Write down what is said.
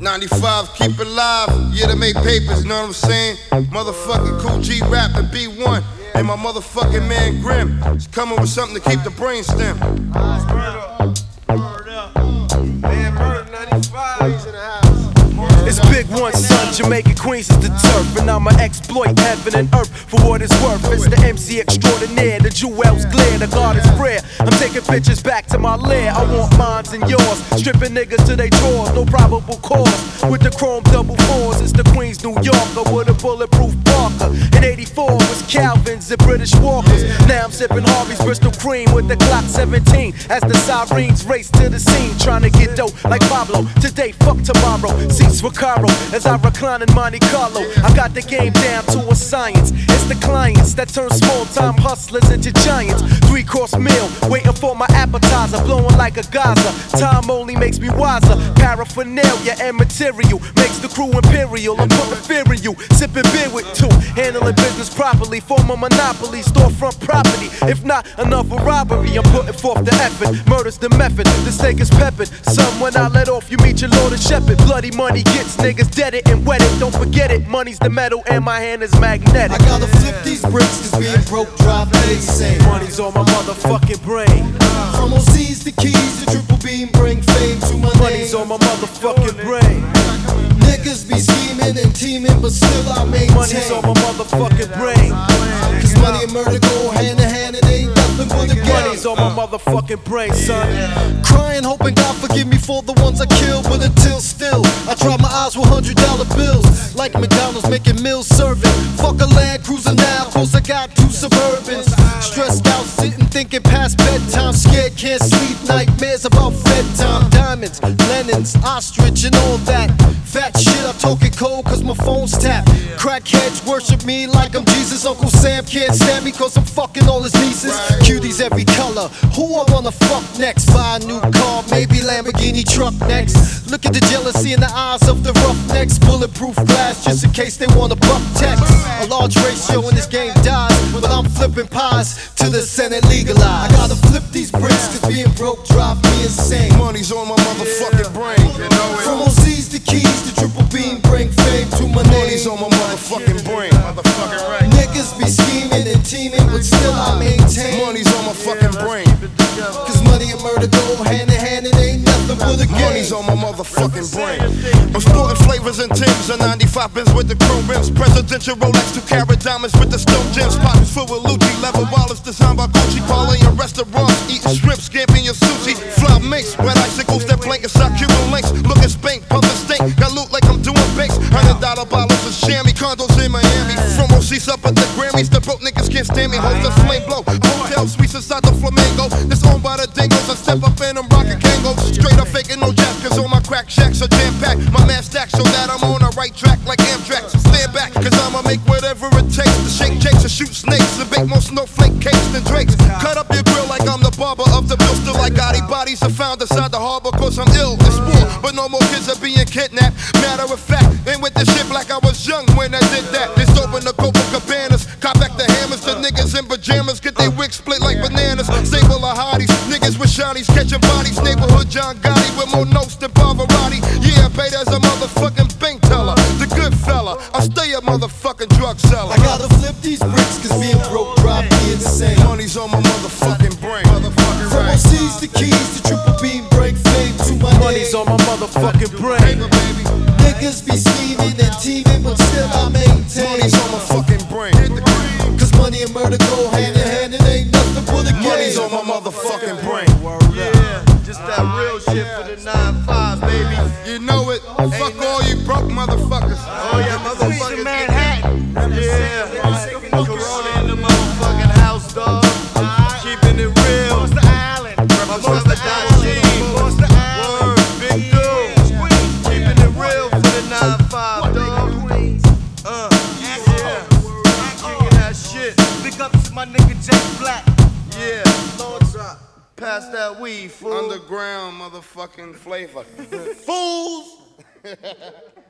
Ninety-five, keep it live. Yeah, they make papers. Know what I'm saying? Motherfucking Kool G Rap and B1. And my motherfucking man Grimm is coming with something to keep the brain stem. It's Big One, son. Jamaica Queens is the turf. And I'ma exploit heaven and earth for what it's worth. It's the MC extraordinaire, the jewels glare, the God is rare. I'm taking bitches back to my lair. I want mines and yours. Stripping niggas to their drawers, no probable cause. With the chrome double fours, it's the Queens, New Yorker with a bulletproof Parker. In 84 was Calvin's and British Walkers. Now I'm sipping Harvey's Bristol Cream with the clock 17. As the sirens race to the scene, trying to get dope like Pablo. Today, fuck tomorrow. Seats for Caro as I recline in Monte Carlo. I got the game down to a science. It's the clients that turn small time hustlers into giants. Three course meal, waiting for my appetizer, blowing like a Gaza. Time only makes me wiser. Paraphernalia and material makes the crew imperial. I'm putting fear in you, sipping beer with two, handling business properly. Form a monopoly, storefront property. If not enough for robbery, I'm putting forth the effort. Murder's the method, the steak is peppered. Someone I let off, you meet your Lord and Shepherd. Bloody money gets niggas dead it and wet it. Don't forget it, money's the metal and my hand is magnetic. I gotta flip these bricks cause being broke drive me insane. Money's on my motherfucking brain. From OCs to keys motherfucking brain. Niggas be scheming and teaming, but still I maintain. Money's on my motherfucking brain. Cause money and murder go hand in hand, it ain't nothing but a game. Money's on my motherfucking brain, son. Crying, hoping God forgive me for the ones I killed, but until still, I dry my eyes with hundred dollar bills. Like McDonald's making meals serving. Fuck a Land Cruiser now, cause I got two Suburbans. Stressed out, sitting thinking past bedtime. Scared, can't sleep, nightmares about Fed Lennons, ostrich, and all that. Fat shit, I talk it cold cause my phone's tapped. Crackheads worship me like I'm Jesus. Uncle Sam can't stand me cause I'm fucking all his nieces. Cuties every color. Who I wanna fuck next? Buy a new car, maybe Lamborghini truck next. Look at the jealousy in the eyes of the roughnecks. Bulletproof glass just in case they wanna buck text. A large ratio in this game dies, but I'm flipping pies to the Senate legalized. I gotta flip these bricks cause being broke drive me insane. Money's on my motherfucking brain. You know it. From OCs to keys to triple beam, bring fame to my name. Money's on my motherfucking brain. Motherfucking right. Niggas be scheming and teaming, but still I maintain. Money's on my fucking brain. Cause money and murder go hand in hand, it ain't nothing but a game. Money's on my motherfucking brain. Flavors and Timbs and 95 bins with the chrome rims. Presidential Rolex, two carat diamonds with the stone gems. Pockets full with Lucci, level wallets designed by Gucci. Calling in restaurants, eating shrimp, scamping your sushi. Fly mix, red icicles that blink inside Cuban links. Looking spank, pumping stink. Got loot like I'm doing bakes. Hundred dollar bottles of chamois, condos in Miami. From OCs up at the Grammys, the broke niggas can't stand me. Host the flame blow. Are jam packed. My man stack so that I'm on the right track like Amtrak. So stand back, cause I'ma make whatever it takes to shake jakes and shoot snakes and bake more snowflake cakes than drakes. Cut up your grill like I'm the barber of the bill. Still like Gotti bodies are found inside the harbor cause I'm ill. It's war, but no more kids are being kidnapped. Matter of fact, ain't with this shit like I was young when I did that. This open the Copacabanas, cop back the hammers. The niggas in pajamas get their wigs split like bananas. Stable of hotties, niggas with shotties catching bodies. Neighborhood John Gotti with more notes than Pavarotti. Yeah, as a motherfucking bank teller. The good fella, I stay a motherfucking drug seller. I gotta flip these bricks cause being broke drive me insane. Money's on my motherfucking brain. Motherfucking From right. OCs to keys to triple beam, bring fame to my Money's name. on my motherfucking brain. baby. Niggas be scheming and teaming, but still I maintain. Money's on my fucking brain. Cause money and murder go hand in hand, it ain't nothing but a game. Money's on my motherfucking brain. Yeah, just that real shit for the 9-5, baby. You know it. Pass that weed, fool. Underground motherfucking flavor. Fools!